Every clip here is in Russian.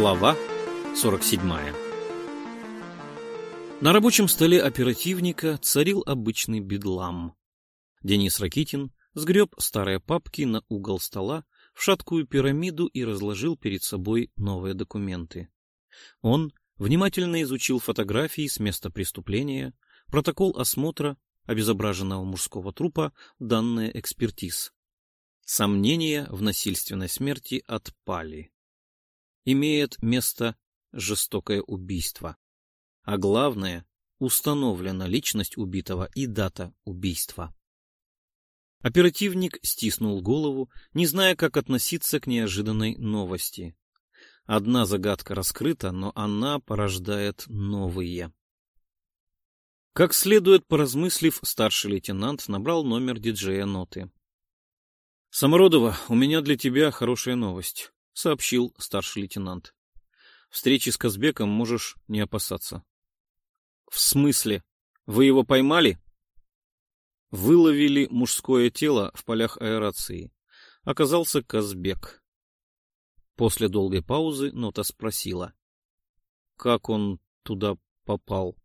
Глава 47 На рабочем столе оперативника царил обычный бедлам. Денис Ракитин сгреб старые папки на угол стола в шаткую пирамиду и разложил перед собой новые документы. Он внимательно изучил фотографии с места преступления, протокол осмотра обезображенного мужского трупа, данные экспертиз. Сомнения в насильственной смерти отпали имеет место жестокое убийство. А главное, установлена личность убитого и дата убийства. Оперативник стиснул голову, не зная, как относиться к неожиданной новости. Одна загадка раскрыта, но она порождает новые. Как следует поразмыслив, старший лейтенант набрал номер диджея ноты. «Самородова, у меня для тебя хорошая новость сообщил старший лейтенант. Встречи с Казбеком можешь не опасаться. В смысле? Вы его поймали? Выловили мужское тело в полях аэрации. Оказался Казбек. После долгой паузы Нота спросила. Как он туда попал?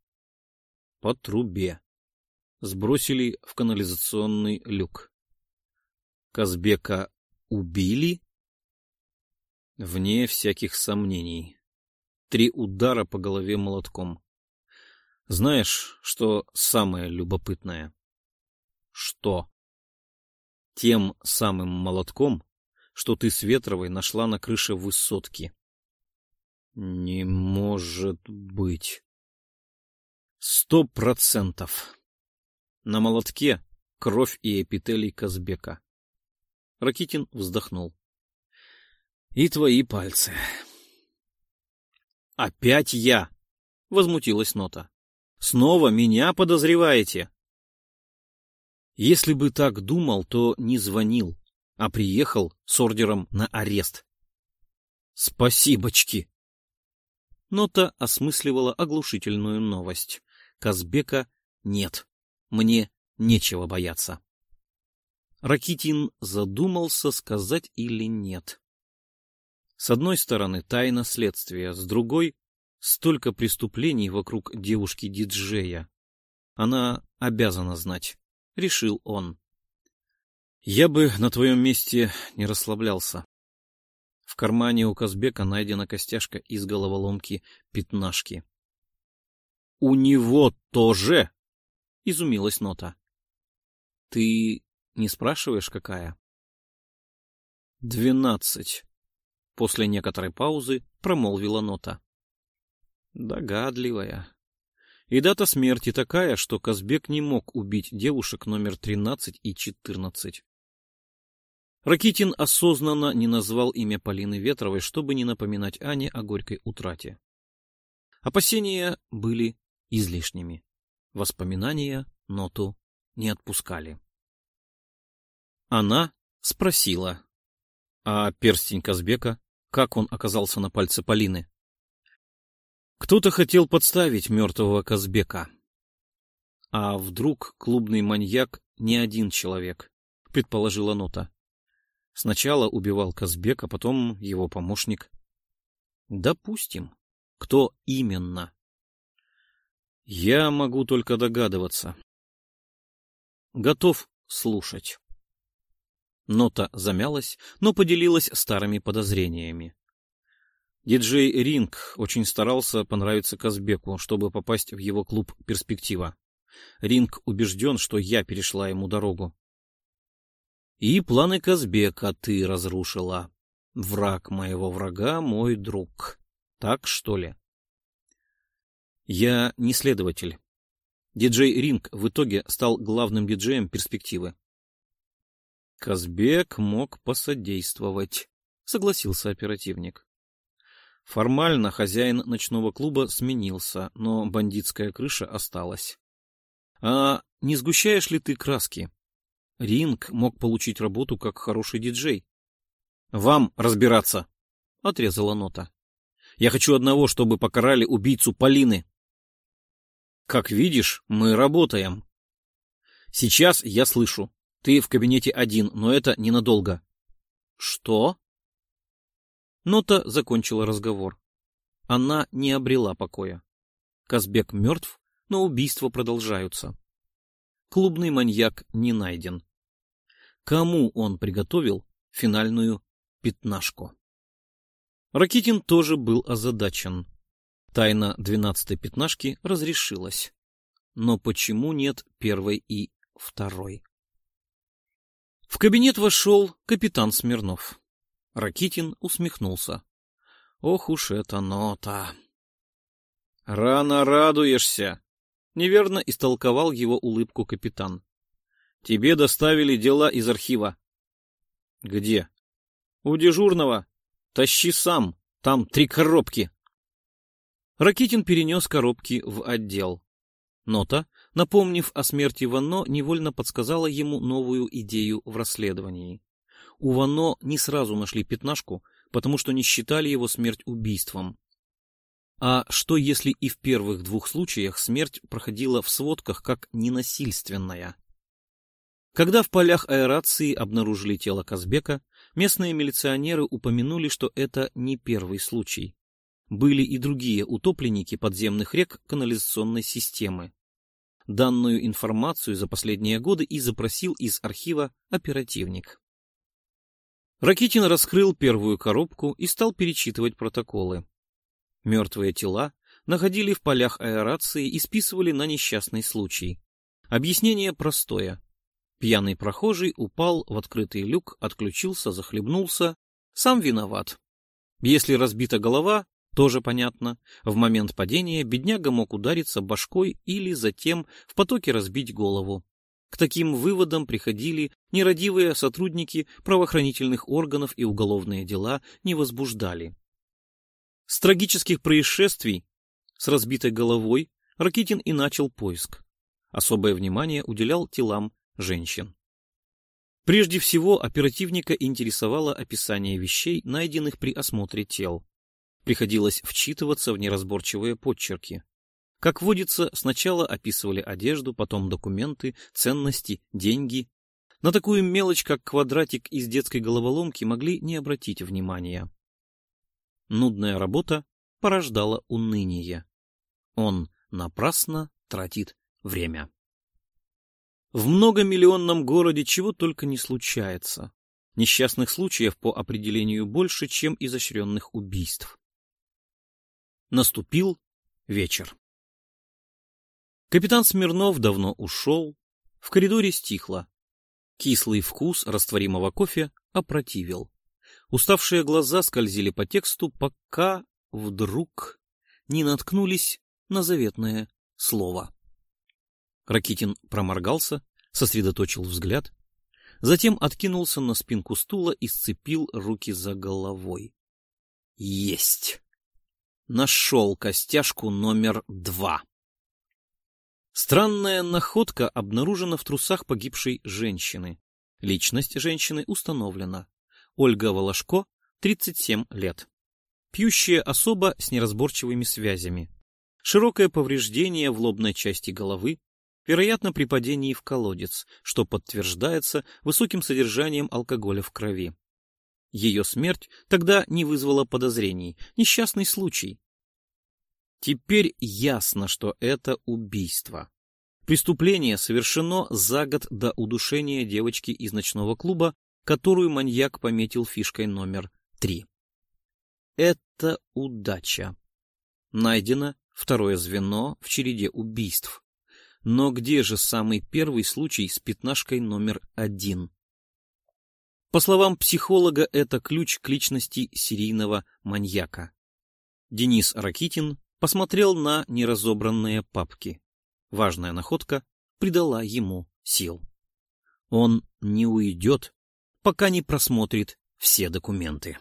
По трубе. Сбросили в канализационный люк. Казбека убили? Вне всяких сомнений. Три удара по голове молотком. Знаешь, что самое любопытное? Что? Тем самым молотком, что ты с Ветровой нашла на крыше высотки. Не может быть. Сто процентов. На молотке кровь и эпителий Казбека. Ракитин вздохнул. И твои пальцы. Опять я, возмутилась Нота. Снова меня подозреваете? Если бы так думал, то не звонил, а приехал с ордером на арест. Спасибочки. Нота осмысливала оглушительную новость. Казбека нет. Мне нечего бояться. Ракитин задумался, сказать или нет. С одной стороны, тайна следствия, с другой — столько преступлений вокруг девушки-диджея. Она обязана знать, — решил он. Я бы на твоем месте не расслаблялся. В кармане у Казбека найдена костяшка из головоломки пятнашки. — У него тоже? — изумилась Нота. — Ты не спрашиваешь, какая? — Двенадцать. После некоторой паузы промолвила нота. Догадливая. И дата смерти такая, что Казбек не мог убить девушек номер 13 и 14. Ракитин осознанно не назвал имя Полины Ветровой, чтобы не напоминать Ане о горькой утрате. Опасения были излишними. Воспоминания ноту не отпускали. Она спросила, а перстень Казбека как он оказался на пальце Полины. Кто-то хотел подставить мертвого Казбека. А вдруг клубный маньяк не один человек, предположила Нота. Сначала убивал Казбека, потом его помощник. Допустим. Кто именно? Я могу только догадываться. Готов слушать. Нота замялась, но поделилась старыми подозрениями. Диджей Ринг очень старался понравиться Казбеку, чтобы попасть в его клуб «Перспектива». Ринг убежден, что я перешла ему дорогу. И планы Казбека ты разрушила. Враг моего врага — мой друг. Так, что ли? Я не следователь. Диджей Ринг в итоге стал главным диджеем перспективы. Казбек мог посодействовать, согласился оперативник. Формально хозяин ночного клуба сменился, но бандитская крыша осталась. А не сгущаешь ли ты краски? Ринг мог получить работу как хороший диджей. Вам разбираться, отрезала нота. Я хочу одного, чтобы покарали убийцу Полины. Как видишь, мы работаем. Сейчас я слышу. Ты в кабинете один, но это ненадолго. Что? Нота закончила разговор. она не обрела покоя. Казбек мертв, но убийства продолжаются. Клубный маньяк не найден. Кому он приготовил финальную пятнашку? Ракитин тоже был озадачен. Тайна двенадцатой пятнашки разрешилась. Но почему нет первой и второй? В кабинет вошел капитан Смирнов. Ракитин усмехнулся. Ох уж это нота! Рано радуешься! Неверно истолковал его улыбку капитан. Тебе доставили дела из архива. Где? У дежурного. Тащи сам. Там три коробки. Ракитин перенес коробки в отдел. Нота, напомнив о смерти Вано, невольно подсказала ему новую идею в расследовании. У Вано не сразу нашли пятнашку, потому что не считали его смерть убийством. А что если и в первых двух случаях смерть проходила в сводках как ненасильственная? Когда в полях аэрации обнаружили тело Казбека, местные милиционеры упомянули, что это не первый случай были и другие утопленники подземных рек канализационной системы. Данную информацию за последние годы и запросил из архива оперативник. Ракитин раскрыл первую коробку и стал перечитывать протоколы. Мертвые тела находили в полях аэрации и списывали на несчастный случай. Объяснение простое. Пьяный прохожий упал в открытый люк, отключился, захлебнулся. Сам виноват. Если разбита голова, тоже понятно. В момент падения бедняга мог удариться башкой или затем в потоке разбить голову. К таким выводам приходили нерадивые сотрудники правоохранительных органов и уголовные дела не возбуждали. С трагических происшествий с разбитой головой Ракитин и начал поиск. Особое внимание уделял телам женщин. Прежде всего, оперативника интересовало описание вещей, найденных при осмотре тел. Приходилось вчитываться в неразборчивые подчерки. Как водится, сначала описывали одежду, потом документы, ценности, деньги. На такую мелочь, как квадратик из детской головоломки, могли не обратить внимания. Нудная работа порождала уныние. Он напрасно тратит время. В многомиллионном городе чего только не случается. Несчастных случаев по определению больше, чем изощренных убийств. Наступил вечер. Капитан Смирнов давно ушел. В коридоре стихло. Кислый вкус растворимого кофе опротивил. Уставшие глаза скользили по тексту, пока вдруг не наткнулись на заветное слово. Ракитин проморгался, сосредоточил взгляд, затем откинулся на спинку стула и сцепил руки за головой. Есть! Нашел костяшку номер два. Странная находка обнаружена в трусах погибшей женщины. Личность женщины установлена. Ольга Волошко, 37 лет. Пьющая особа с неразборчивыми связями. Широкое повреждение в лобной части головы, вероятно, при падении в колодец, что подтверждается высоким содержанием алкоголя в крови. Ее смерть тогда не вызвала подозрений. Несчастный случай. Теперь ясно, что это убийство. Преступление совершено за год до удушения девочки из ночного клуба, которую маньяк пометил фишкой номер три. Это удача. Найдено второе звено в череде убийств. Но где же самый первый случай с пятнашкой номер один? По словам психолога, это ключ к личности серийного маньяка. Денис Ракитин посмотрел на неразобранные папки. Важная находка придала ему сил. Он не уйдет, пока не просмотрит все документы.